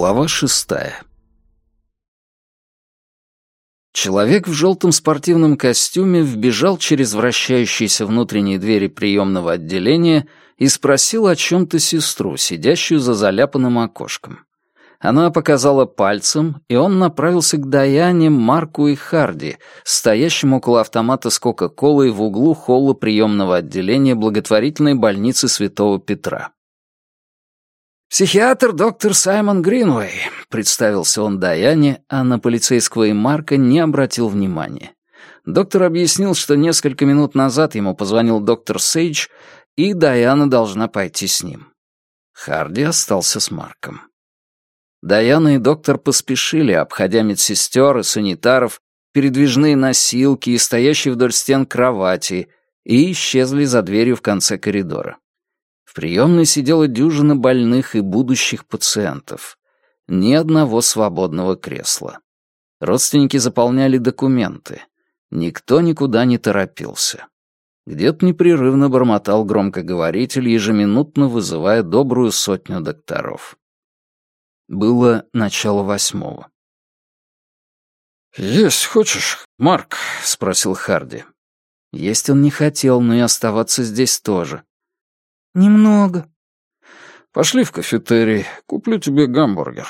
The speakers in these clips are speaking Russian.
Глава шестая. Человек в желтом спортивном костюме вбежал через вращающиеся внутренние двери приемного отделения и спросил о чем-то сестру, сидящую за заляпанным окошком. Она показала пальцем, и он направился к Даяне, Марку и Харди, стоящим около автомата с Кока-Колой в углу холла приемного отделения благотворительной больницы Святого Петра. «Психиатр доктор Саймон Гринвей», — представился он Даяне, а на полицейского и Марка не обратил внимания. Доктор объяснил, что несколько минут назад ему позвонил доктор Сейдж, и Даяна должна пойти с ним. Харди остался с Марком. Даяна и доктор поспешили, обходя медсестер и санитаров, передвижные носилки и стоящие вдоль стен кровати, и исчезли за дверью в конце коридора. В приемной сидела дюжина больных и будущих пациентов. Ни одного свободного кресла. Родственники заполняли документы. Никто никуда не торопился. Где-то непрерывно бормотал громкоговоритель, ежеминутно вызывая добрую сотню докторов. Было начало восьмого. «Есть хочешь, Марк?» — спросил Харди. Есть он не хотел, но и оставаться здесь тоже. «Немного». «Пошли в кафетерий, куплю тебе гамбургер».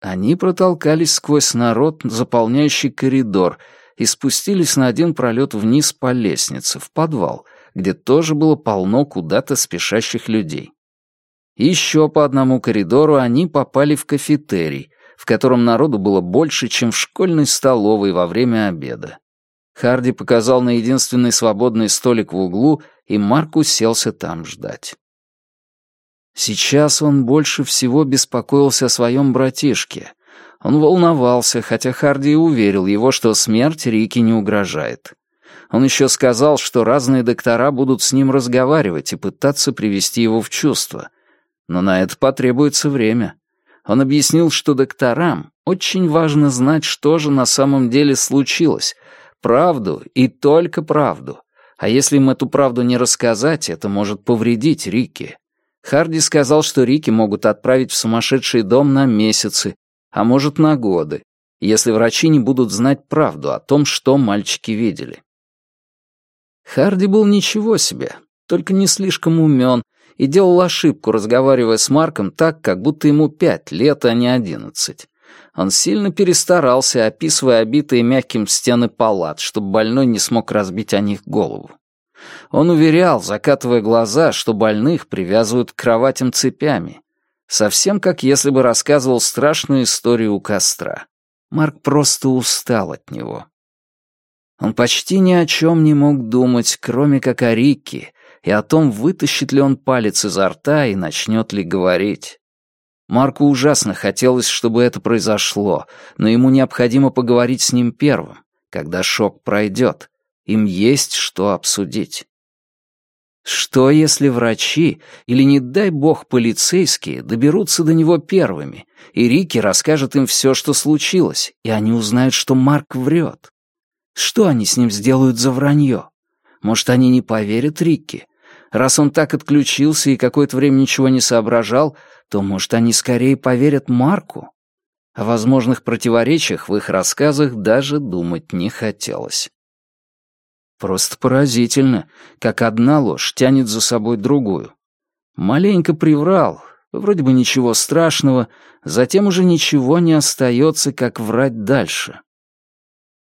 Они протолкались сквозь народ, заполняющий коридор, и спустились на один пролет вниз по лестнице, в подвал, где тоже было полно куда-то спешащих людей. Еще по одному коридору они попали в кафетерий, в котором народу было больше, чем в школьной столовой во время обеда. Харди показал на единственный свободный столик в углу и Марк уселся там ждать. Сейчас он больше всего беспокоился о своем братишке. Он волновался, хотя Харди и уверил его, что смерть Рики не угрожает. Он еще сказал, что разные доктора будут с ним разговаривать и пытаться привести его в чувство. Но на это потребуется время. Он объяснил, что докторам очень важно знать, что же на самом деле случилось, правду и только правду, а если им эту правду не рассказать, это может повредить Рике. Харди сказал, что Рики могут отправить в сумасшедший дом на месяцы, а может на годы, если врачи не будут знать правду о том, что мальчики видели. Харди был ничего себе, только не слишком умен, и делал ошибку, разговаривая с Марком так, как будто ему пять лет, а не одиннадцать. Он сильно перестарался, описывая обитые мягким стены палат, чтобы больной не смог разбить о них голову. Он уверял, закатывая глаза, что больных привязывают к кроватям цепями. Совсем как если бы рассказывал страшную историю у костра. Марк просто устал от него. Он почти ни о чем не мог думать, кроме как о Рике, и о том, вытащит ли он палец изо рта и начнет ли говорить. Марку ужасно хотелось, чтобы это произошло, но ему необходимо поговорить с ним первым, когда шок пройдет. Им есть что обсудить. Что, если врачи или, не дай бог, полицейские доберутся до него первыми, и Рики расскажет им все, что случилось, и они узнают, что Марк врет? Что они с ним сделают за вранье? Может, они не поверят Рикки? Раз он так отключился и какое-то время ничего не соображал, то, может, они скорее поверят Марку? О возможных противоречиях в их рассказах даже думать не хотелось. Просто поразительно, как одна ложь тянет за собой другую. Маленько приврал, вроде бы ничего страшного, затем уже ничего не остается, как врать дальше.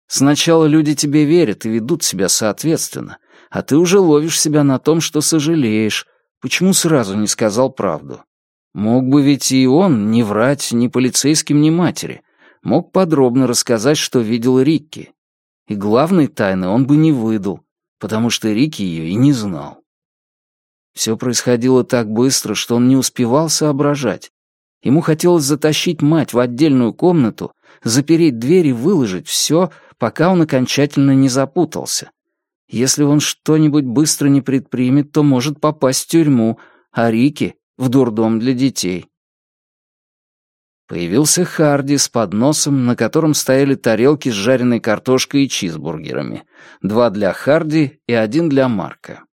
Сначала люди тебе верят и ведут себя соответственно, а ты уже ловишь себя на том, что сожалеешь. Почему сразу не сказал правду? Мог бы ведь и он не врать ни полицейским, ни матери. Мог подробно рассказать, что видел Рикки. И главной тайны он бы не выдал, потому что Рикки ее и не знал. Все происходило так быстро, что он не успевал соображать. Ему хотелось затащить мать в отдельную комнату, запереть дверь и выложить все, пока он окончательно не запутался. Если он что-нибудь быстро не предпримет, то может попасть в тюрьму, а Рики в дурдом для детей. Появился Харди с подносом, на котором стояли тарелки с жареной картошкой и чизбургерами. Два для Харди и один для Марка.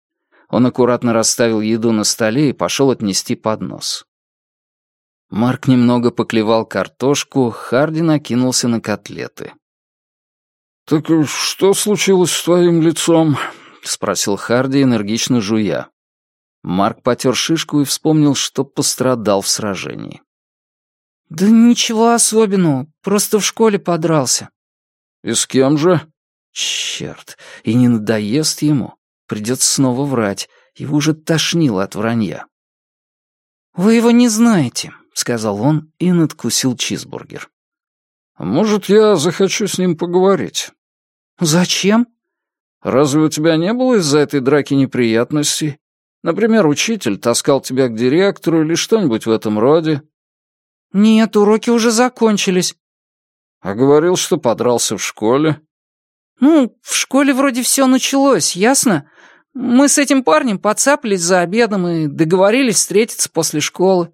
Он аккуратно расставил еду на столе и пошел отнести поднос. Марк немного поклевал картошку, Харди накинулся на котлеты. «Так что случилось с твоим лицом?» — спросил Харди, энергично жуя. Марк потер шишку и вспомнил, что пострадал в сражении. «Да ничего особенного, просто в школе подрался». «И с кем же?» «Черт, и не надоест ему. Придется снова врать. Его уже тошнило от вранья». «Вы его не знаете», — сказал он и надкусил чизбургер. «Может, я захочу с ним поговорить?» «Зачем?» «Разве у тебя не было из-за этой драки неприятностей? Например, учитель таскал тебя к директору или что-нибудь в этом роде?» «Нет, уроки уже закончились». «А говорил, что подрался в школе?» «Ну, в школе вроде все началось, ясно? Мы с этим парнем подцапались за обедом и договорились встретиться после школы».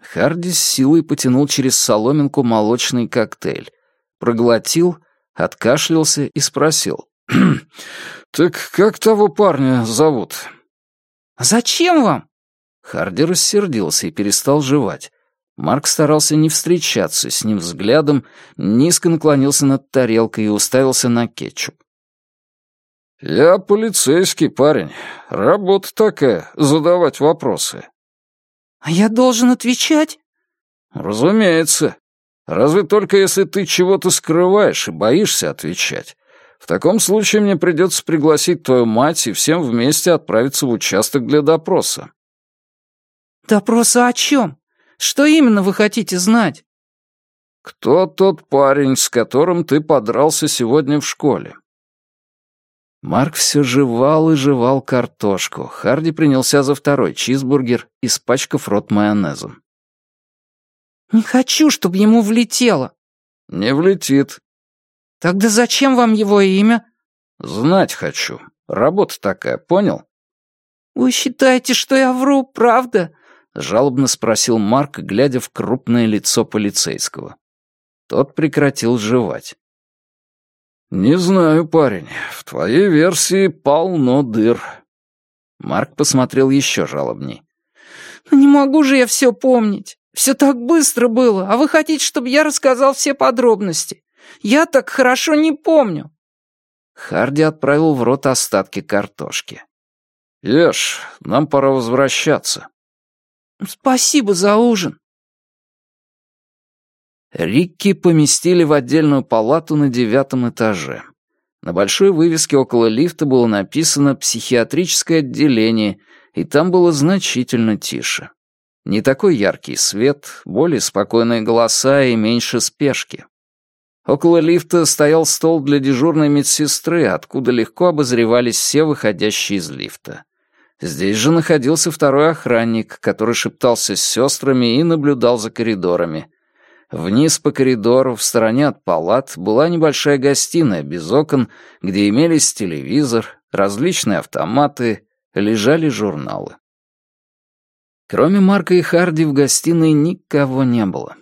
Харди с силой потянул через соломинку молочный коктейль, проглотил откашлялся и спросил. «Так как того парня зовут?» «Зачем вам?» Харди рассердился и перестал жевать. Марк старался не встречаться с ним взглядом, низко наклонился над тарелкой и уставился на кетчуп. «Я полицейский парень. Работа такая — задавать вопросы». «А я должен отвечать?» «Разумеется. Разве только если ты чего-то скрываешь и боишься отвечать. В таком случае мне придется пригласить твою мать и всем вместе отправиться в участок для допроса». «Допроса о чем? Что именно вы хотите знать?» «Кто тот парень, с которым ты подрался сегодня в школе?» Марк все жевал и жевал картошку. Харди принялся за второй чизбургер, испачкав рот майонезом. «Не хочу, чтобы ему влетело». «Не влетит». «Тогда зачем вам его имя?» «Знать хочу. Работа такая, понял?» «Вы считаете, что я вру, правда?» — жалобно спросил Марк, глядя в крупное лицо полицейского. Тот прекратил жевать. «Не знаю, парень. В твоей версии полно дыр». Марк посмотрел еще жалобней. «Ну не могу же я все помнить. Все так быстро было, а вы хотите, чтобы я рассказал все подробности? Я так хорошо не помню». Харди отправил в рот остатки картошки. «Ешь, нам пора возвращаться». «Спасибо за ужин». Рикки поместили в отдельную палату на девятом этаже. На большой вывеске около лифта было написано «Психиатрическое отделение», и там было значительно тише. Не такой яркий свет, более спокойные голоса и меньше спешки. Около лифта стоял стол для дежурной медсестры, откуда легко обозревались все выходящие из лифта. Здесь же находился второй охранник, который шептался с сестрами и наблюдал за коридорами. Вниз по коридору, в стороне от палат, была небольшая гостиная без окон, где имелись телевизор, различные автоматы, лежали журналы. Кроме Марка и Харди в гостиной никого не было.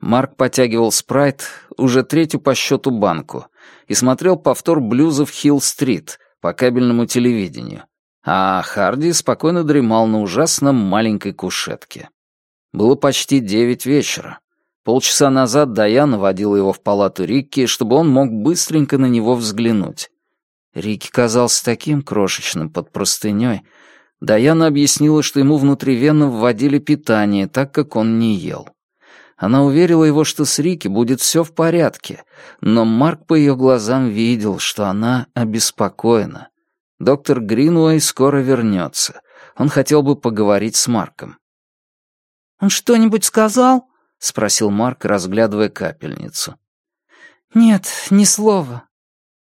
Марк потягивал спрайт, уже третью по счету банку, и смотрел повтор блюза в Хилл-стрит по кабельному телевидению, а Харди спокойно дремал на ужасном маленькой кушетке. Было почти девять вечера. Полчаса назад Даяна водила его в палату Рикки, чтобы он мог быстренько на него взглянуть. Рикки казался таким крошечным под простыней, Даяна объяснила, что ему внутривенно вводили питание, так как он не ел. Она уверила его, что с Рики будет все в порядке, но Марк по ее глазам видел, что она обеспокоена. Доктор Гринуэй скоро вернется. Он хотел бы поговорить с Марком. «Он что-нибудь сказал?» — спросил Марк, разглядывая капельницу. «Нет, ни слова».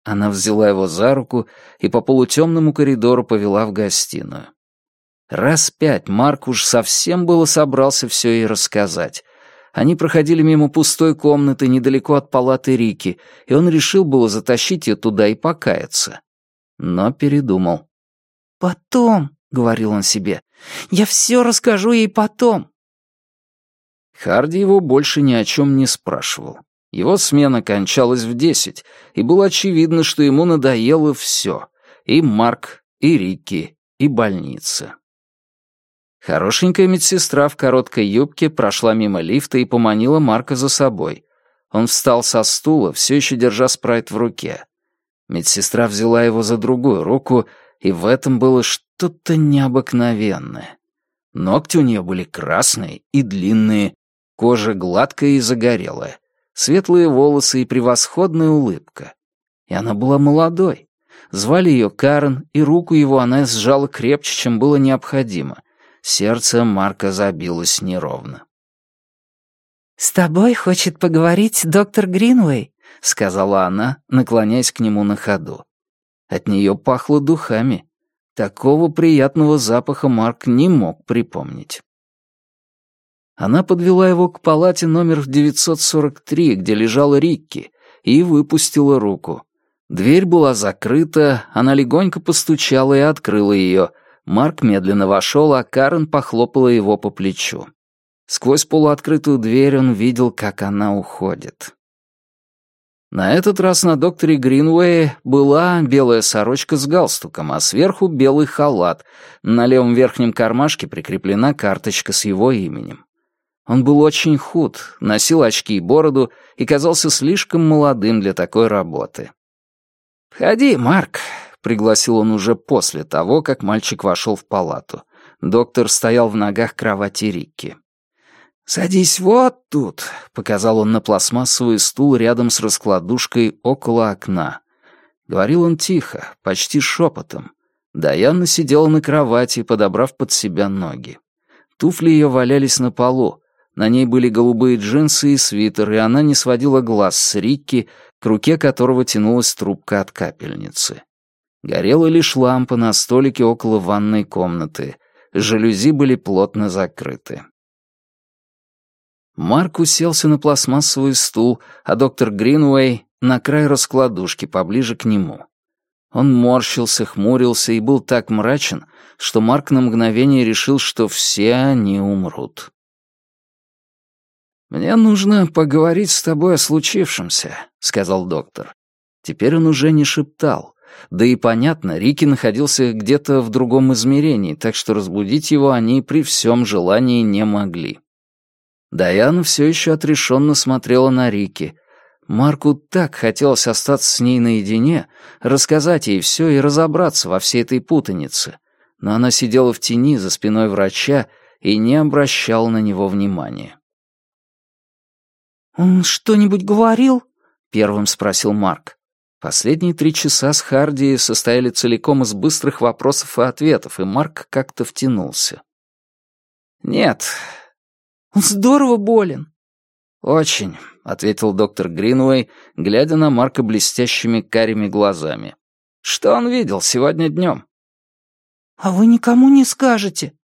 Она взяла его за руку и по полутемному коридору повела в гостиную. Раз пять Марк уж совсем было собрался все ей рассказать. Они проходили мимо пустой комнаты недалеко от палаты Рики, и он решил было затащить ее туда и покаяться. Но передумал. «Потом», — говорил он себе, — «я все расскажу ей потом». Харди его больше ни о чем не спрашивал. Его смена кончалась в десять, и было очевидно, что ему надоело все — и Марк, и Рикки, и больница. Хорошенькая медсестра в короткой юбке прошла мимо лифта и поманила Марка за собой. Он встал со стула, все еще держа спрайт в руке. Медсестра взяла его за другую руку, и в этом было что-то необыкновенное. Ногти у нее были красные и длинные, кожа гладкая и загорелая, светлые волосы и превосходная улыбка. И она была молодой. Звали ее Карен, и руку его она сжала крепче, чем было необходимо. Сердце Марка забилось неровно. «С тобой хочет поговорить доктор Гринвей», — сказала она, наклоняясь к нему на ходу. От нее пахло духами. Такого приятного запаха Марк не мог припомнить. Она подвела его к палате номер 943, где лежал Рикки, и выпустила руку. Дверь была закрыта, она легонько постучала и открыла ее. Марк медленно вошел, а Карен похлопала его по плечу. Сквозь полуоткрытую дверь он видел, как она уходит. На этот раз на докторе Гринуэе была белая сорочка с галстуком, а сверху белый халат. На левом верхнем кармашке прикреплена карточка с его именем. Он был очень худ, носил очки и бороду и казался слишком молодым для такой работы. «Входи, Марк», — пригласил он уже после того, как мальчик вошел в палату. Доктор стоял в ногах кровати Рикки. «Садись вот тут», — показал он на пластмассовый стул рядом с раскладушкой около окна. Говорил он тихо, почти шепотом. Даяна сидела на кровати, подобрав под себя ноги. Туфли ее валялись на полу. На ней были голубые джинсы и свитер, и она не сводила глаз с Рикки, к руке которого тянулась трубка от капельницы. Горела лишь лампа на столике около ванной комнаты. Жалюзи были плотно закрыты. Марк уселся на пластмассовый стул, а доктор Гринуэй — на край раскладушки, поближе к нему. Он морщился, хмурился и был так мрачен, что Марк на мгновение решил, что все они умрут. «Мне нужно поговорить с тобой о случившемся», — сказал доктор. Теперь он уже не шептал. Да и понятно, Рики находился где-то в другом измерении, так что разбудить его они при всем желании не могли. Даяна все еще отрешенно смотрела на Рики. Марку так хотелось остаться с ней наедине, рассказать ей все и разобраться во всей этой путанице. Но она сидела в тени за спиной врача и не обращала на него внимания. «Он что-нибудь говорил?» — первым спросил Марк. Последние три часа с Харди состояли целиком из быстрых вопросов и ответов, и Марк как-то втянулся. «Нет». «Он здорово болен». «Очень», — ответил доктор Гринуэй, глядя на Марка блестящими карими глазами. «Что он видел сегодня днем?» «А вы никому не скажете?»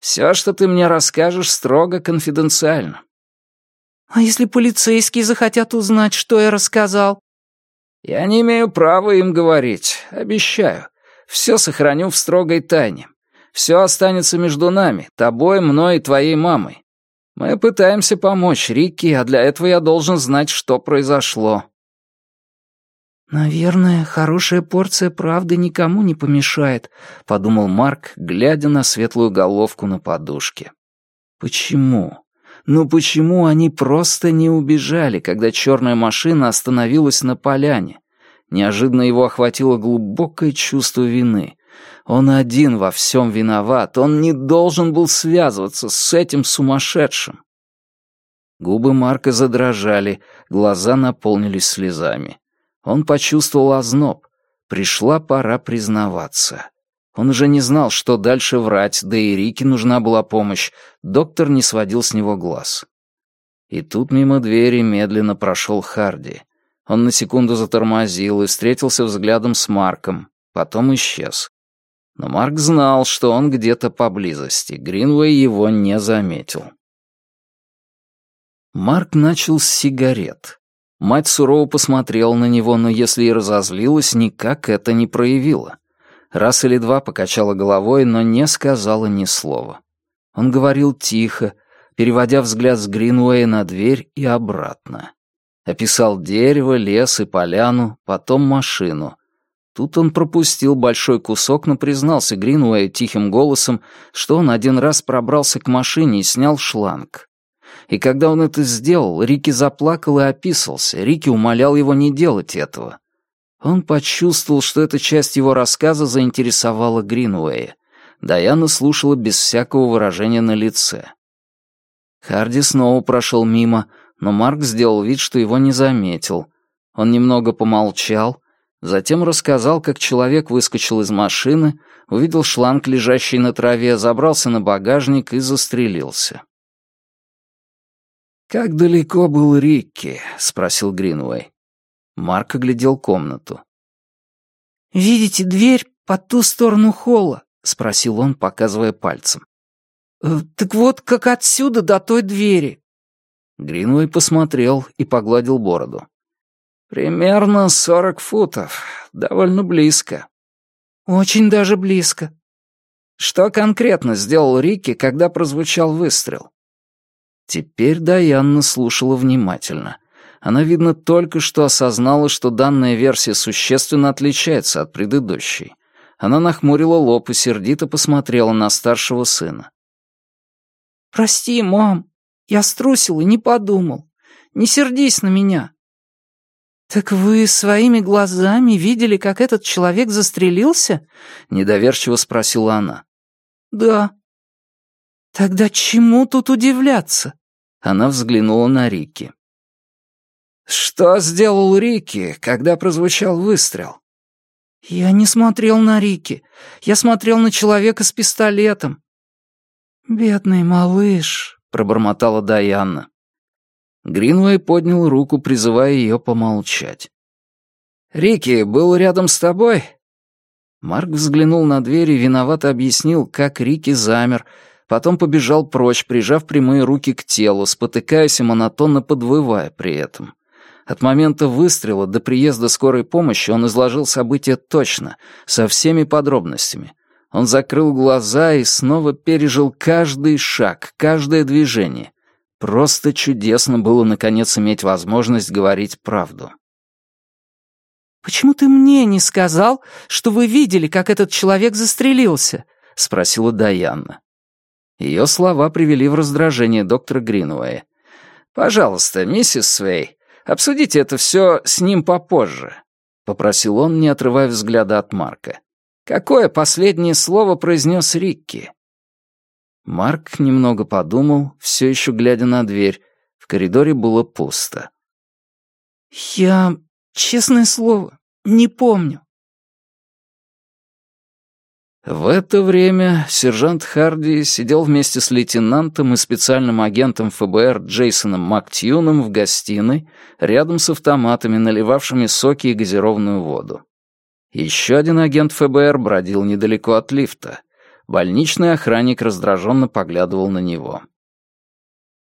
«Все, что ты мне расскажешь, строго конфиденциально. «А если полицейские захотят узнать, что я рассказал?» «Я не имею права им говорить, обещаю. Все сохраню в строгой тайне. Все останется между нами, тобой, мной и твоей мамой. Мы пытаемся помочь Рикки, а для этого я должен знать, что произошло». «Наверное, хорошая порция правды никому не помешает», — подумал Марк, глядя на светлую головку на подушке. «Почему?» Но почему они просто не убежали, когда черная машина остановилась на поляне? Неожиданно его охватило глубокое чувство вины. Он один во всем виноват, он не должен был связываться с этим сумасшедшим. Губы Марка задрожали, глаза наполнились слезами. Он почувствовал озноб. Пришла пора признаваться. Он уже не знал, что дальше врать, да и Рике нужна была помощь. Доктор не сводил с него глаз. И тут мимо двери медленно прошел Харди. Он на секунду затормозил и встретился взглядом с Марком, потом исчез. Но Марк знал, что он где-то поблизости. Гринвей его не заметил. Марк начал с сигарет. Мать сурово посмотрела на него, но если и разозлилась, никак это не проявила. Раз или два покачала головой, но не сказала ни слова. Он говорил тихо, переводя взгляд с Гринуэя на дверь и обратно. Описал дерево, лес и поляну, потом машину. Тут он пропустил большой кусок, но признался Гринуэй тихим голосом, что он один раз пробрался к машине и снял шланг. И когда он это сделал, Рики заплакал и описался. Рики умолял его не делать этого. Он почувствовал, что эта часть его рассказа заинтересовала Гринуэя. Даяна слушала без всякого выражения на лице. Харди снова прошел мимо, но Марк сделал вид, что его не заметил. Он немного помолчал, затем рассказал, как человек выскочил из машины, увидел шланг, лежащий на траве, забрался на багажник и застрелился. «Как далеко был Рикки?» — спросил Гринвей. Марк оглядел комнату. «Видите дверь по ту сторону холла?» — спросил он, показывая пальцем. «Э, «Так вот, как отсюда до той двери». Гринвей посмотрел и погладил бороду. «Примерно сорок футов. Довольно близко». «Очень даже близко». «Что конкретно сделал Рикки, когда прозвучал выстрел?» Теперь Даянна слушала внимательно. Она, видно, только что осознала, что данная версия существенно отличается от предыдущей. Она нахмурила лоб и сердито посмотрела на старшего сына. «Прости, мам, я струсил и не подумал. Не сердись на меня». «Так вы своими глазами видели, как этот человек застрелился?» — недоверчиво спросила она. «Да», «Тогда чему тут удивляться?» Она взглянула на Рики. «Что сделал Рики, когда прозвучал выстрел?» «Я не смотрел на Рики. Я смотрел на человека с пистолетом». «Бедный малыш», — пробормотала Дайанна. Гринвей поднял руку, призывая ее помолчать. «Рики был рядом с тобой?» Марк взглянул на дверь и виновато объяснил, как Рики замер, потом побежал прочь, прижав прямые руки к телу, спотыкаясь и монотонно подвывая при этом. От момента выстрела до приезда скорой помощи он изложил события точно, со всеми подробностями. Он закрыл глаза и снова пережил каждый шаг, каждое движение. Просто чудесно было, наконец, иметь возможность говорить правду. «Почему ты мне не сказал, что вы видели, как этот человек застрелился?» — спросила Дайанна. Ее слова привели в раздражение доктора Гринуэя. «Пожалуйста, миссис Свей, обсудите это все с ним попозже», — попросил он, не отрывая взгляда от Марка. «Какое последнее слово произнес Рикки?» Марк немного подумал, все еще глядя на дверь. В коридоре было пусто. «Я, честное слово, не помню», в это время сержант Харди сидел вместе с лейтенантом и специальным агентом ФБР Джейсоном Мактьюном в гостиной, рядом с автоматами, наливавшими соки и газированную воду. Еще один агент ФБР бродил недалеко от лифта. Больничный охранник раздраженно поглядывал на него.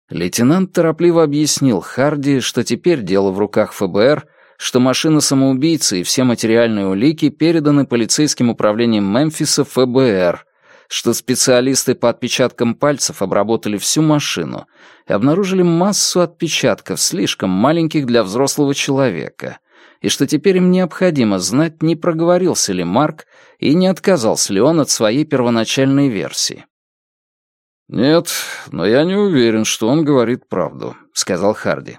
Лейтенант торопливо объяснил Харди, что теперь дело в руках ФБР — что машина самоубийцы и все материальные улики переданы полицейским управлением Мемфиса ФБР, что специалисты по отпечаткам пальцев обработали всю машину и обнаружили массу отпечатков, слишком маленьких для взрослого человека, и что теперь им необходимо знать, не проговорился ли Марк и не отказался ли он от своей первоначальной версии. «Нет, но я не уверен, что он говорит правду», — сказал Харди.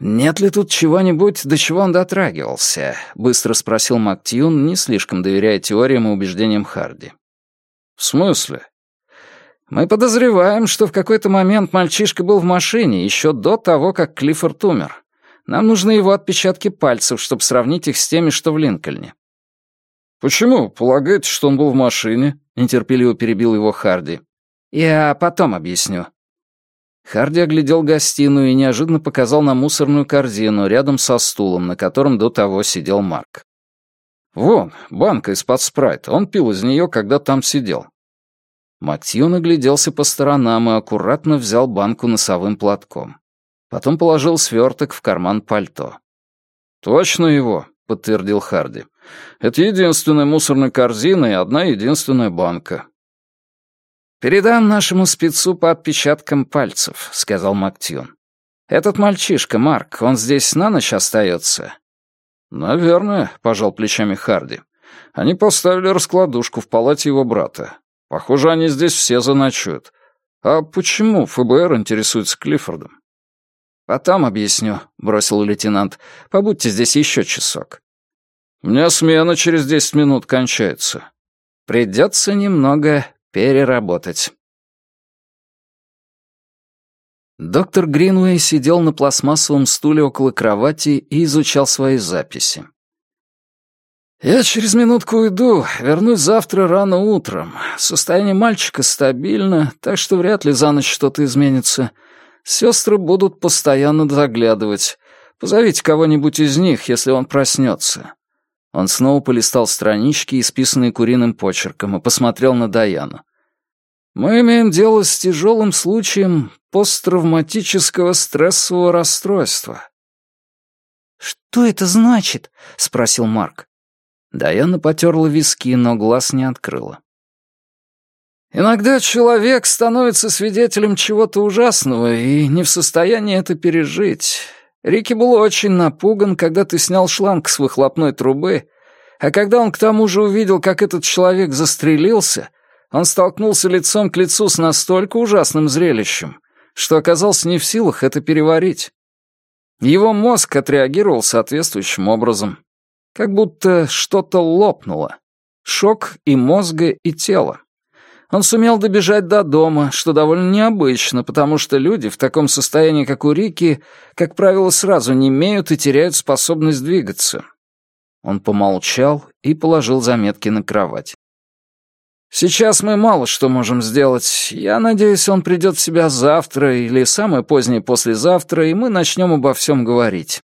«Нет ли тут чего-нибудь, до чего он дотрагивался?» — быстро спросил Мактьюн, не слишком доверяя теориям и убеждениям Харди. «В смысле?» «Мы подозреваем, что в какой-то момент мальчишка был в машине еще до того, как Клиффорд умер. Нам нужны его отпечатки пальцев, чтобы сравнить их с теми, что в Линкольне». «Почему? Полагаете, что он был в машине?» — нетерпеливо перебил его Харди. «Я потом объясню. Харди оглядел гостиную и неожиданно показал на мусорную корзину рядом со стулом, на котором до того сидел Марк. «Вон, банка из-под спрайта. Он пил из нее, когда там сидел». Матью нагляделся по сторонам и аккуратно взял банку носовым платком. Потом положил сверток в карман пальто. «Точно его», — подтвердил Харди. «Это единственная мусорная корзина и одна единственная банка. «Передам нашему спецу по отпечаткам пальцев», — сказал Мактьюн. «Этот мальчишка, Марк, он здесь на ночь остается?» «Наверное», — пожал плечами Харди. «Они поставили раскладушку в палате его брата. Похоже, они здесь все заночуют. А почему ФБР интересуется Клиффордом?» «Потом объясню», — бросил лейтенант. «Побудьте здесь еще часок». «У меня смена через десять минут кончается». «Придется немного переработать». Доктор Гринуэй сидел на пластмассовом стуле около кровати и изучал свои записи. «Я через минутку уйду, вернусь завтра рано утром. Состояние мальчика стабильно, так что вряд ли за ночь что-то изменится. Сестры будут постоянно заглядывать. Позовите кого-нибудь из них, если он проснется». Он снова полистал странички, исписанные куриным почерком, и посмотрел на Даяну. Мы имеем дело с тяжелым случаем посттравматического стрессового расстройства. «Что это значит?» — спросил Марк. Даяна потерла виски, но глаз не открыла. «Иногда человек становится свидетелем чего-то ужасного и не в состоянии это пережить. Рики был очень напуган, когда ты снял шланг с выхлопной трубы, а когда он к тому же увидел, как этот человек застрелился, он столкнулся лицом к лицу с настолько ужасным зрелищем, что оказался не в силах это переварить. Его мозг отреагировал соответствующим образом. Как будто что-то лопнуло. Шок и мозга, и тела. Он сумел добежать до дома, что довольно необычно, потому что люди в таком состоянии, как у Рики, как правило, сразу не имеют и теряют способность двигаться. Он помолчал и положил заметки на кровать. Сейчас мы мало что можем сделать. Я надеюсь, он придет в себя завтра или самое позднее послезавтра, и мы начнем обо всем говорить.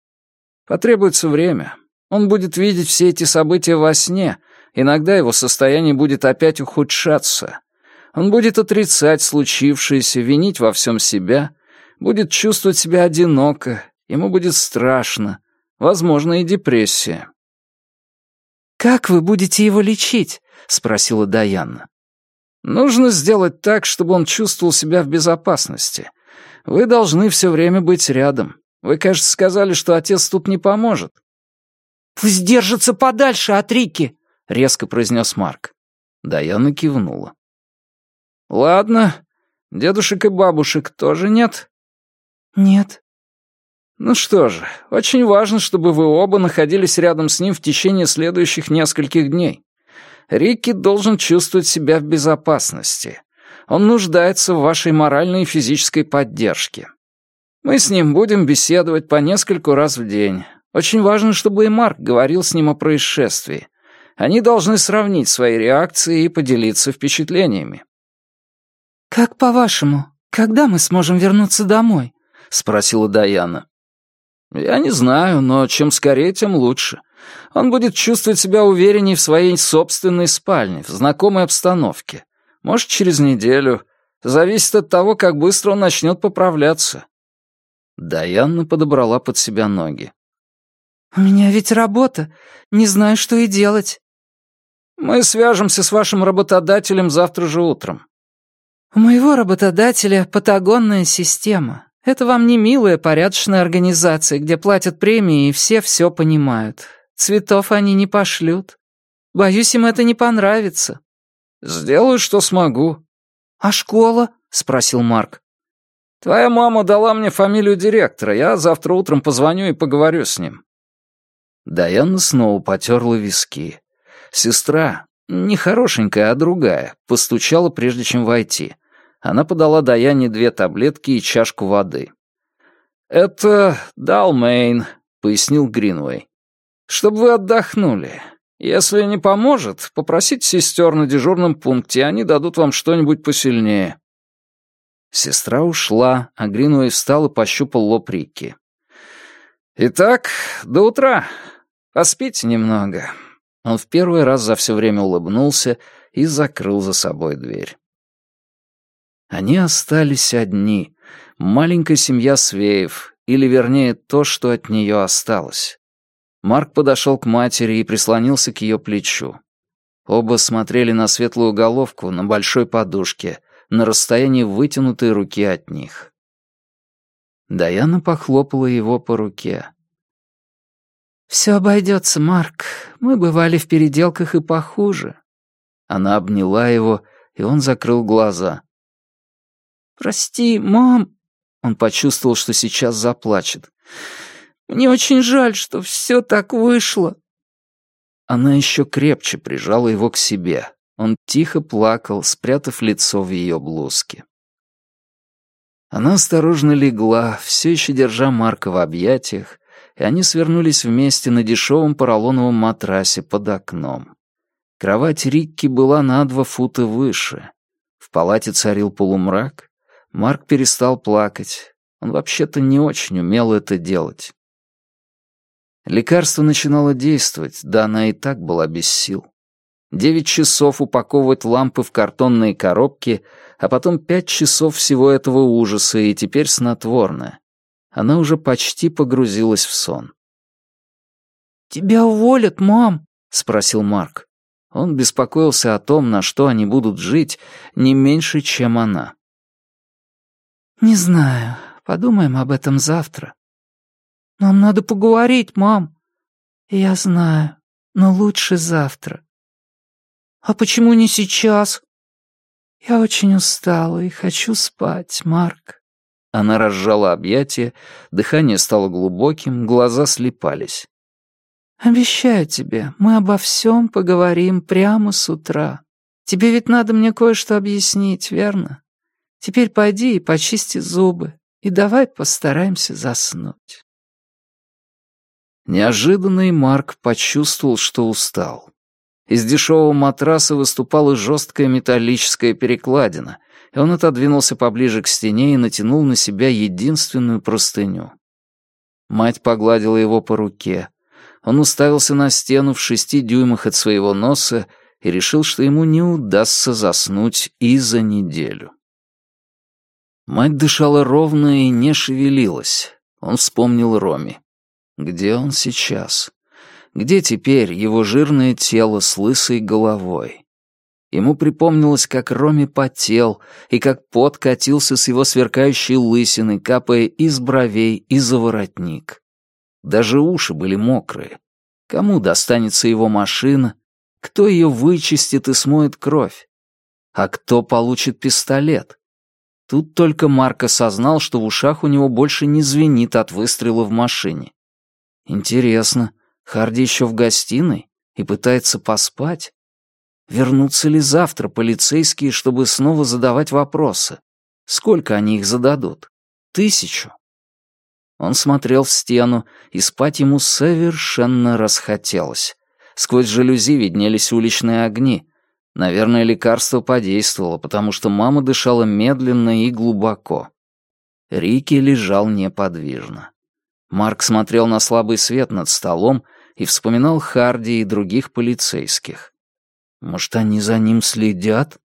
Потребуется время. Он будет видеть все эти события во сне. Иногда его состояние будет опять ухудшаться. Он будет отрицать случившееся, винить во всем себя, будет чувствовать себя одиноко, ему будет страшно, возможно, и депрессия. «Как вы будете его лечить?» — спросила Даяна. «Нужно сделать так, чтобы он чувствовал себя в безопасности. Вы должны все время быть рядом. Вы, кажется, сказали, что отец тут не поможет». «Пусть держится подальше от Рики», — резко произнес Марк. Даяна кивнула. «Ладно. Дедушек и бабушек тоже нет?» «Нет». Ну что же, очень важно, чтобы вы оба находились рядом с ним в течение следующих нескольких дней. Рикки должен чувствовать себя в безопасности. Он нуждается в вашей моральной и физической поддержке. Мы с ним будем беседовать по нескольку раз в день. Очень важно, чтобы и Марк говорил с ним о происшествии. Они должны сравнить свои реакции и поделиться впечатлениями. «Как по-вашему, когда мы сможем вернуться домой?» — спросила Даяна. «Я не знаю, но чем скорее, тем лучше. Он будет чувствовать себя увереннее в своей собственной спальне, в знакомой обстановке. Может, через неделю. Зависит от того, как быстро он начнет поправляться». Даяна подобрала под себя ноги. «У меня ведь работа. Не знаю, что и делать». «Мы свяжемся с вашим работодателем завтра же утром». «У моего работодателя патагонная система. Это вам не милая, порядочная организация, где платят премии и все все понимают. Цветов они не пошлют. Боюсь, им это не понравится». «Сделаю, что смогу». «А школа?» — спросил Марк. «Твоя мама дала мне фамилию директора. Я завтра утром позвоню и поговорю с ним». Даяна снова потерла виски. Сестра, не хорошенькая, а другая, постучала, прежде чем войти. Она подала Даяне две таблетки и чашку воды. «Это Далмейн», — пояснил Гринвей. «Чтобы вы отдохнули. Если не поможет, попросите сестер на дежурном пункте, они дадут вам что-нибудь посильнее». Сестра ушла, а Гринвей встал и пощупал лоб Рикки. «Итак, до утра. Поспите немного». Он в первый раз за все время улыбнулся и закрыл за собой дверь. Они остались одни. Маленькая семья Свеев, или вернее то, что от нее осталось. Марк подошел к матери и прислонился к ее плечу. Оба смотрели на светлую головку на большой подушке, на расстоянии вытянутой руки от них. Даяна похлопала его по руке. «Все обойдется, Марк. Мы бывали в переделках и похуже». Она обняла его, и он закрыл глаза. «Прости, мам!» Он почувствовал, что сейчас заплачет. «Мне очень жаль, что все так вышло». Она еще крепче прижала его к себе. Он тихо плакал, спрятав лицо в ее блузке. Она осторожно легла, все еще держа Марка в объятиях, и они свернулись вместе на дешевом поролоновом матрасе под окном. Кровать Рикки была на два фута выше. В палате царил полумрак. Марк перестал плакать. Он вообще-то не очень умел это делать. Лекарство начинало действовать, да она и так была без сил. Девять часов упаковывать лампы в картонные коробки, а потом пять часов всего этого ужаса, и теперь снотворное. Она уже почти погрузилась в сон. «Тебя уволят, мам?» — спросил Марк. Он беспокоился о том, на что они будут жить, не меньше, чем она. «Не знаю. Подумаем об этом завтра». «Нам надо поговорить, мам». «Я знаю, но лучше завтра». «А почему не сейчас?» «Я очень устала и хочу спать, Марк». Она разжала объятия, дыхание стало глубоким, глаза слепались. «Обещаю тебе, мы обо всем поговорим прямо с утра. Тебе ведь надо мне кое-что объяснить, верно? Теперь пойди и почисти зубы, и давай постараемся заснуть». Неожиданно Марк почувствовал, что устал. Из дешевого матраса выступала жесткая металлическая перекладина, и он отодвинулся поближе к стене и натянул на себя единственную простыню. Мать погладила его по руке. Он уставился на стену в шести дюймах от своего носа и решил, что ему не удастся заснуть и за неделю. Мать дышала ровно и не шевелилась. Он вспомнил Роми. Где он сейчас? Где теперь его жирное тело с лысой головой? Ему припомнилось, как Роми потел, и как пот катился с его сверкающей лысины, капая из бровей и за воротник. Даже уши были мокрые. Кому достанется его машина? Кто ее вычистит и смоет кровь? А кто получит пистолет? Тут только Марк осознал, что в ушах у него больше не звенит от выстрела в машине. Интересно, Харди еще в гостиной и пытается поспать? Вернутся ли завтра полицейские, чтобы снова задавать вопросы? Сколько они их зададут? Тысячу? Он смотрел в стену, и спать ему совершенно расхотелось. Сквозь жалюзи виднелись уличные огни. Наверное, лекарство подействовало, потому что мама дышала медленно и глубоко. Рики лежал неподвижно. Марк смотрел на слабый свет над столом и вспоминал Харди и других полицейских. Может, они за ним следят?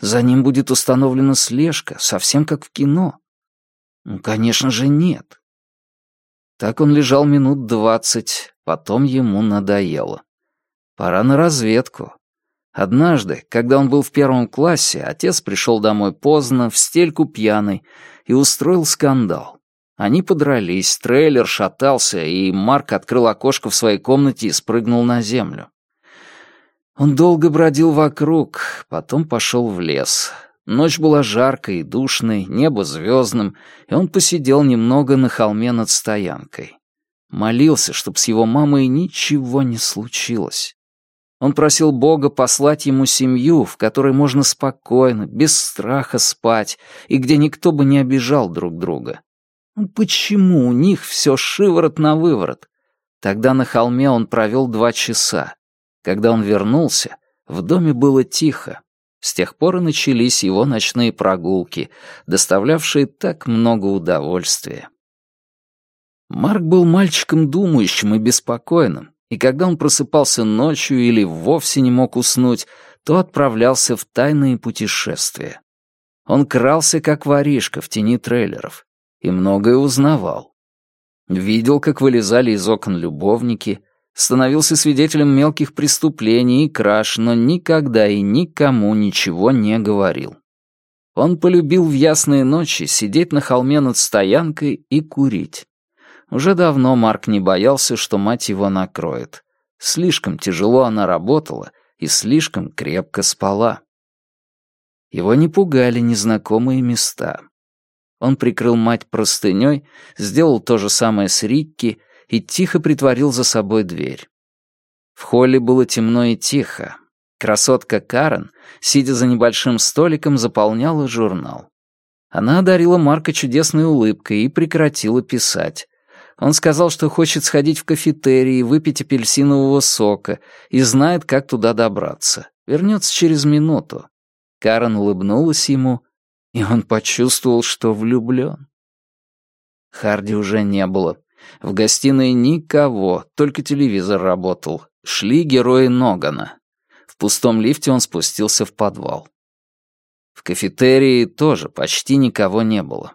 За ним будет установлена слежка, совсем как в кино. Ну, конечно же, нет. Так он лежал минут двадцать, потом ему надоело. Пора на разведку. Однажды, когда он был в первом классе, отец пришел домой поздно, в стельку пьяный, и устроил скандал. Они подрались, трейлер шатался, и Марк открыл окошко в своей комнате и спрыгнул на землю. Он долго бродил вокруг, потом пошел в лес. Ночь была жаркой и душной, небо звездным, и он посидел немного на холме над стоянкой. Молился, чтобы с его мамой ничего не случилось. Он просил Бога послать ему семью, в которой можно спокойно, без страха спать, и где никто бы не обижал друг друга. Ну почему у них все шиворот на выворот? Тогда на холме он провел два часа. Когда он вернулся, в доме было тихо. С тех пор и начались его ночные прогулки, доставлявшие так много удовольствия. Марк был мальчиком думающим и беспокойным, и когда он просыпался ночью или вовсе не мог уснуть, то отправлялся в тайные путешествия. Он крался, как воришка в тени трейлеров, и многое узнавал. Видел, как вылезали из окон любовники, становился свидетелем мелких преступлений и краж, но никогда и никому ничего не говорил. Он полюбил в ясные ночи сидеть на холме над стоянкой и курить. Уже давно Марк не боялся, что мать его накроет. Слишком тяжело она работала и слишком крепко спала. Его не пугали незнакомые места. Он прикрыл мать простыней, сделал то же самое с Рикки и тихо притворил за собой дверь. В холле было темно и тихо. Красотка Карен, сидя за небольшим столиком, заполняла журнал. Она одарила Марка чудесной улыбкой и прекратила писать. Он сказал, что хочет сходить в кафетерий выпить апельсинового сока и знает, как туда добраться. Вернется через минуту. Карен улыбнулась ему, и он почувствовал, что влюблен. Харди уже не было. В гостиной никого, только телевизор работал. Шли герои Ногана. В пустом лифте он спустился в подвал. В кафетерии тоже почти никого не было.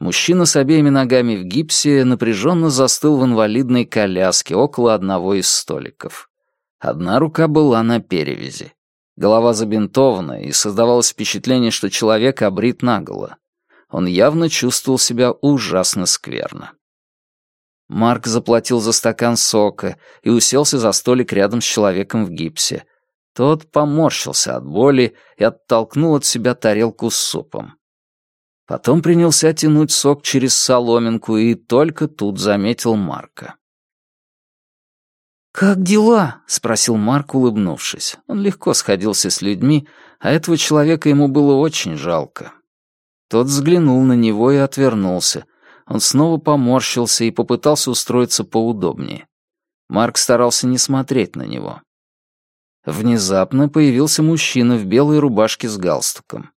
Мужчина с обеими ногами в гипсе напряженно застыл в инвалидной коляске около одного из столиков. Одна рука была на перевязи. Голова забинтована, и создавалось впечатление, что человек обрит наголо. Он явно чувствовал себя ужасно скверно. Марк заплатил за стакан сока и уселся за столик рядом с человеком в гипсе, тот поморщился от боли и оттолкнул от себя тарелку с супом. Потом принялся тянуть сок через соломинку и только тут заметил Марка. «Как дела?» — спросил Марк, улыбнувшись. Он легко сходился с людьми, а этого человека ему было очень жалко. Тот взглянул на него и отвернулся. Он снова поморщился и попытался устроиться поудобнее. Марк старался не смотреть на него. Внезапно появился мужчина в белой рубашке с галстуком.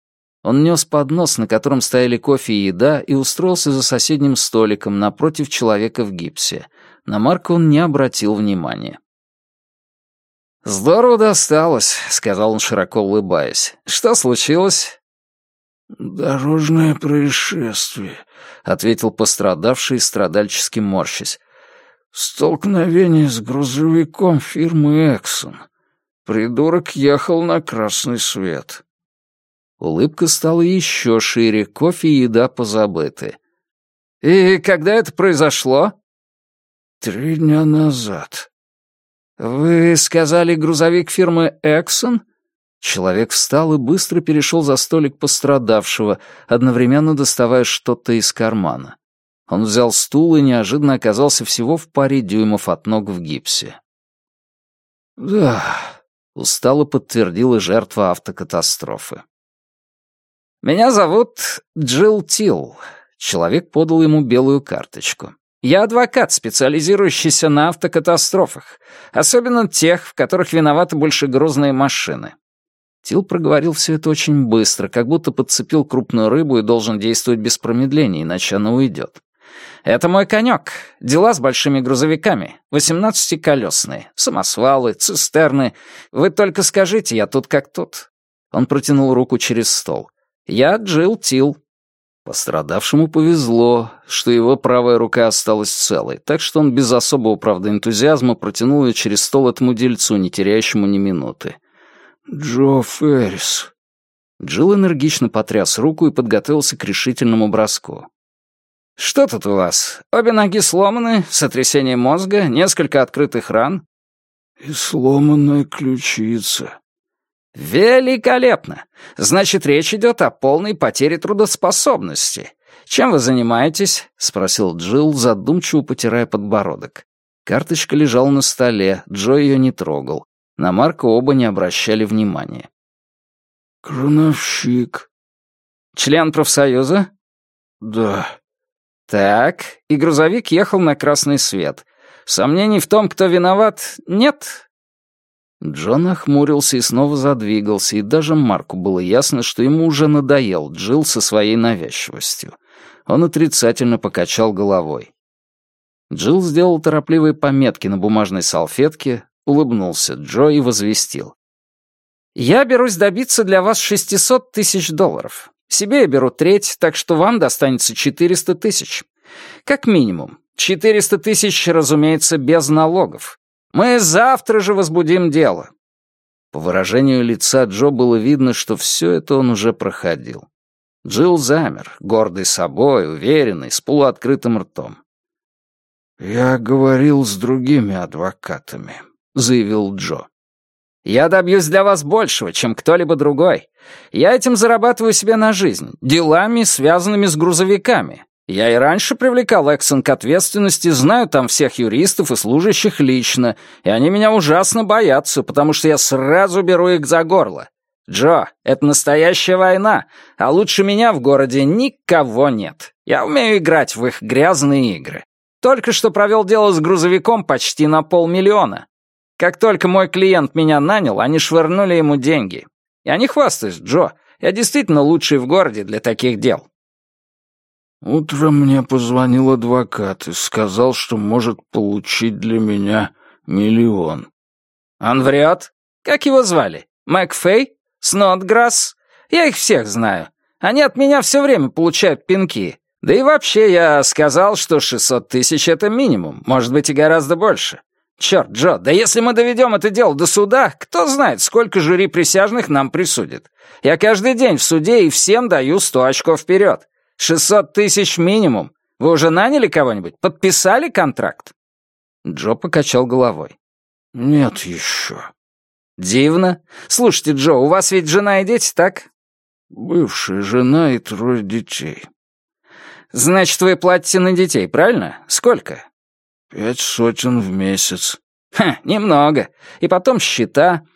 Он нес поднос, на котором стояли кофе и еда, и устроился за соседним столиком напротив человека в гипсе. На Марка он не обратил внимания. «Здорово досталось», — сказал он, широко улыбаясь. «Что случилось?» «Дорожное происшествие», — ответил пострадавший, страдальчески морщась. «Столкновение с грузовиком фирмы «Эксон». Придурок ехал на красный свет. Улыбка стала еще шире, кофе и еда позабыты. «И когда это произошло?» «Три дня назад». «Вы сказали грузовик фирмы «Эксон»?» Человек встал и быстро перешел за столик пострадавшего, одновременно доставая что-то из кармана. Он взял стул и неожиданно оказался всего в паре дюймов от ног в гипсе. «Да, устало подтвердила жертва автокатастрофы. «Меня зовут Джилл Тилл». Человек подал ему белую карточку. «Я адвокат, специализирующийся на автокатастрофах, особенно тех, в которых виноваты больше грузные машины». Тилл проговорил все это очень быстро, как будто подцепил крупную рыбу и должен действовать без промедления, иначе она уйдет. Это мой конек. Дела с большими грузовиками. Восемнадцатиколесные. Самосвалы, цистерны. Вы только скажите, я тут как тут». Он протянул руку через стол. «Я Джилл Тил». Пострадавшему повезло, что его правая рука осталась целой, так что он без особого, правда, энтузиазма протянул ее через стол этому дельцу, не теряющему ни минуты. «Джо Феррис». Джилл энергично потряс руку и подготовился к решительному броску. «Что тут у вас? Обе ноги сломаны, сотрясение мозга, несколько открытых ран?» «И сломанная ключица». «Великолепно! Значит, речь идет о полной потере трудоспособности. Чем вы занимаетесь?» — спросил Джилл, задумчиво потирая подбородок. Карточка лежала на столе, Джо ее не трогал. На Марка оба не обращали внимания. «Крановщик». «Член профсоюза?» «Да». Так, и грузовик ехал на красный свет. Сомнений в том, кто виноват, нет? Джон охмурился и снова задвигался, и даже Марку было ясно, что ему уже надоел Джилл со своей навязчивостью. Он отрицательно покачал головой. Джилл сделал торопливые пометки на бумажной салфетке, улыбнулся Джо и возвестил. «Я берусь добиться для вас 600 тысяч долларов. Себе я беру треть, так что вам достанется 400 тысяч. Как минимум. 400 тысяч, разумеется, без налогов. Мы завтра же возбудим дело». По выражению лица Джо было видно, что все это он уже проходил. Джилл замер, гордый собой, уверенный, с полуоткрытым ртом. «Я говорил с другими адвокатами», — заявил Джо. «Я добьюсь для вас большего, чем кто-либо другой. Я этим зарабатываю себе на жизнь, делами, связанными с грузовиками. Я и раньше привлекал Эксон к ответственности, знаю там всех юристов и служащих лично, и они меня ужасно боятся, потому что я сразу беру их за горло. Джо, это настоящая война, а лучше меня в городе никого нет. Я умею играть в их грязные игры. Только что провел дело с грузовиком почти на полмиллиона. Как только мой клиент меня нанял, они швырнули ему деньги. Я не хвастаюсь, Джо. Я действительно лучший в городе для таких дел. Утром мне позвонил адвокат и сказал, что может получить для меня миллион. Он врет? Как его звали? Макфей? Снотграсс? Я их всех знаю. Они от меня все время получают пинки. Да и вообще я сказал, что 600 тысяч — это минимум, может быть и гораздо больше. Черт, Джо, да если мы доведем это дело до суда, кто знает, сколько жюри присяжных нам присудит. Я каждый день в суде и всем даю 100 очков вперед. Шестьсот тысяч минимум. Вы уже наняли кого-нибудь? Подписали контракт?» Джо покачал головой. «Нет еще». «Дивно. Слушайте, Джо, у вас ведь жена и дети, так?» «Бывшая жена и трое детей». «Значит, вы платите на детей, правильно? Сколько?» «Пять сотен в месяц». «Ха, немного. И потом счета.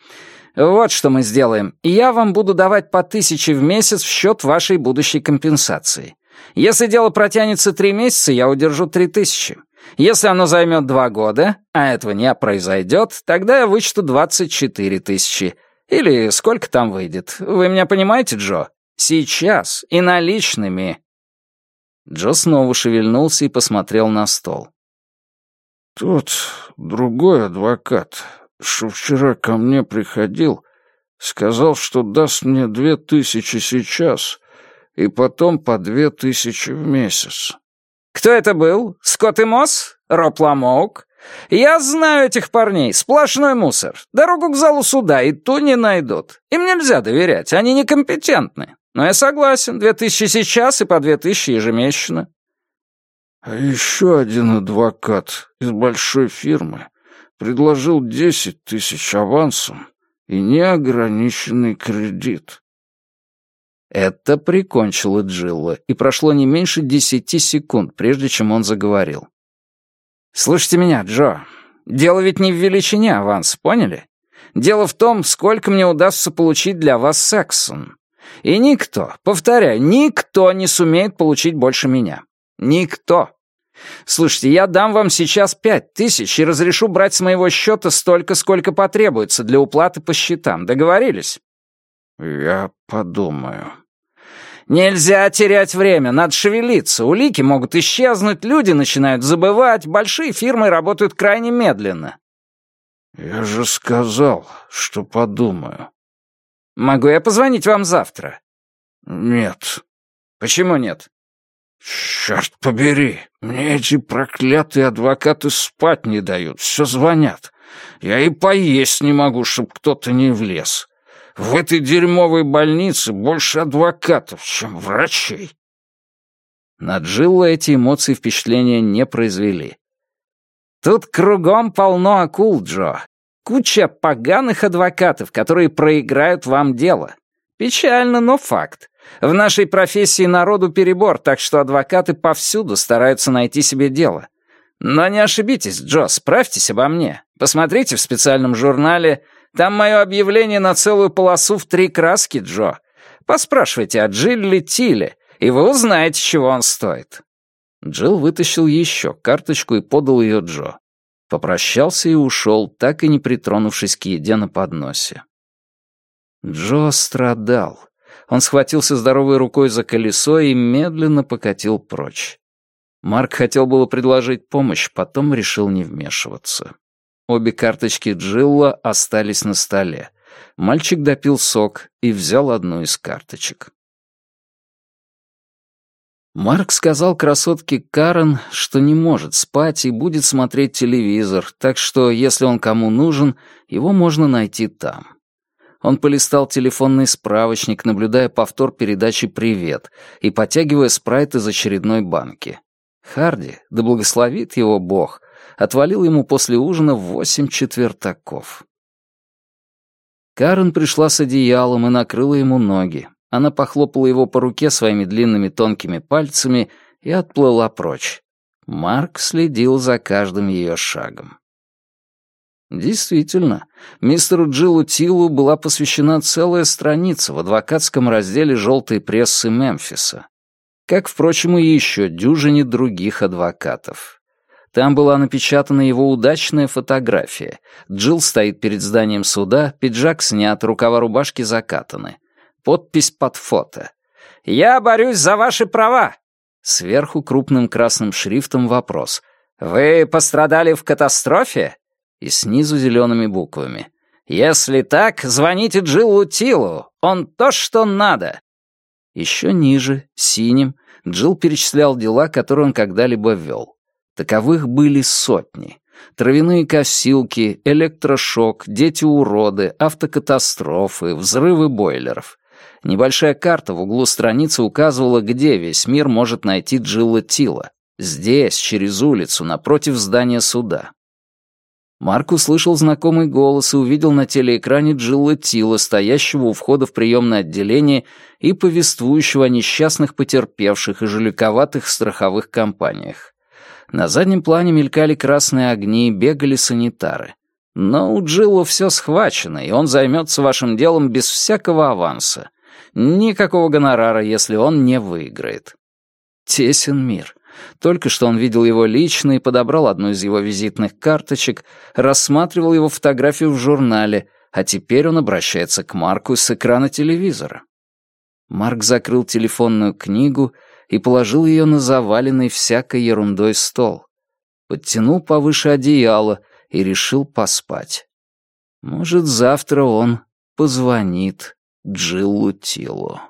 Вот что мы сделаем. Я вам буду давать по тысяче в месяц в счет вашей будущей компенсации. Если дело протянется три месяца, я удержу три тысячи. Если оно займет два года, а этого не произойдет, тогда я вычту двадцать четыре тысячи. Или сколько там выйдет. Вы меня понимаете, Джо? Сейчас и наличными. Джо снова шевельнулся и посмотрел на стол. «Тот другой адвокат что вчера ко мне приходил, сказал, что даст мне две тысячи сейчас и потом по две тысячи в месяц. Кто это был? Скотт и Мосс? Роб Ламоук? Я знаю этих парней, сплошной мусор. Дорогу к залу суда и ту не найдут. Им нельзя доверять, они некомпетентны. Но я согласен, две тысячи сейчас и по две тысячи ежемесячно. А еще один адвокат из большой фирмы предложил десять тысяч авансом и неограниченный кредит. Это прикончило Джилла, и прошло не меньше десяти секунд, прежде чем он заговорил. «Слушайте меня, Джо. Дело ведь не в величине аванс, поняли? Дело в том, сколько мне удастся получить для вас Сексон. И никто, повторяю, никто не сумеет получить больше меня. Никто. Слушайте, я дам вам сейчас пять тысяч и разрешу брать с моего счета столько, сколько потребуется для уплаты по счетам. Договорились?» «Я подумаю». «Нельзя терять время, надо шевелиться. Улики могут исчезнуть, люди начинают забывать, большие фирмы работают крайне медленно». «Я же сказал, что подумаю». «Могу я позвонить вам завтра?» «Нет». «Почему нет?» «Черт побери, мне эти проклятые адвокаты спать не дают, все звонят. Я и поесть не могу, чтоб кто-то не влез. В этой дерьмовой больнице больше адвокатов, чем врачей». На Джилла эти эмоции впечатления не произвели. «Тут кругом полно акул, Джо. Куча поганых адвокатов, которые проиграют вам дело. Печально, но факт. В нашей профессии народу перебор, так что адвокаты повсюду стараются найти себе дело. Но не ошибитесь, Джо, справьтесь обо мне. Посмотрите в специальном журнале. Там мое объявление на целую полосу в три краски, Джо. Поспрашивайте о Джилли Тиле, и вы узнаете, чего он стоит». Джилл вытащил еще карточку и подал ее Джо. Попрощался и ушел, так и не притронувшись к еде на подносе. Джо страдал. Он схватился здоровой рукой за колесо и медленно покатил прочь. Марк хотел было предложить помощь, потом решил не вмешиваться. Обе карточки Джилла остались на столе. Мальчик допил сок и взял одну из карточек. Марк сказал красотке Карен, что не может спать и будет смотреть телевизор, так что, если он кому нужен, его можно найти там. Он полистал телефонный справочник, наблюдая повтор передачи «Привет» и потягивая спрайт из очередной банки. Харди, да благословит его Бог, отвалил ему после ужина восемь четвертаков. Карен пришла с одеялом и накрыла ему ноги. Она похлопала его по руке своими длинными тонкими пальцами и отплыла прочь. Марк следил за каждым ее шагом. Действительно, мистеру Джилу Тилу была посвящена целая страница в адвокатском разделе «Желтой прессы Мемфиса», как, впрочем, и еще дюжине других адвокатов. Там была напечатана его удачная фотография. Джилл стоит перед зданием суда, пиджак снят, рукава рубашки закатаны. Подпись под фото. «Я борюсь за ваши права!» Сверху крупным красным шрифтом вопрос. «Вы пострадали в катастрофе?» И снизу зелеными буквами. «Если так, звоните Джиллу Тилу. Он то, что надо». Еще ниже, синим, Джилл перечислял дела, которые он когда-либо вел. Таковых были сотни. Травяные косилки, электрошок, дети-уроды, автокатастрофы, взрывы бойлеров. Небольшая карта в углу страницы указывала, где весь мир может найти Джилла Тила. Здесь, через улицу, напротив здания суда. Марк услышал знакомый голос и увидел на телеэкране Джилла Тила, стоящего у входа в приемное отделение и повествующего о несчастных потерпевших и жуликоватых страховых компаниях. На заднем плане мелькали красные огни, бегали санитары. Но у Джилла все схвачено, и он займется вашим делом без всякого аванса. Никакого гонорара, если он не выиграет. Тесен мир. Только что он видел его лично и подобрал одну из его визитных карточек, рассматривал его фотографию в журнале, а теперь он обращается к Марку с экрана телевизора. Марк закрыл телефонную книгу и положил ее на заваленный всякой ерундой стол. Подтянул повыше одеяло и решил поспать. Может, завтра он позвонит Джиллу Тилу.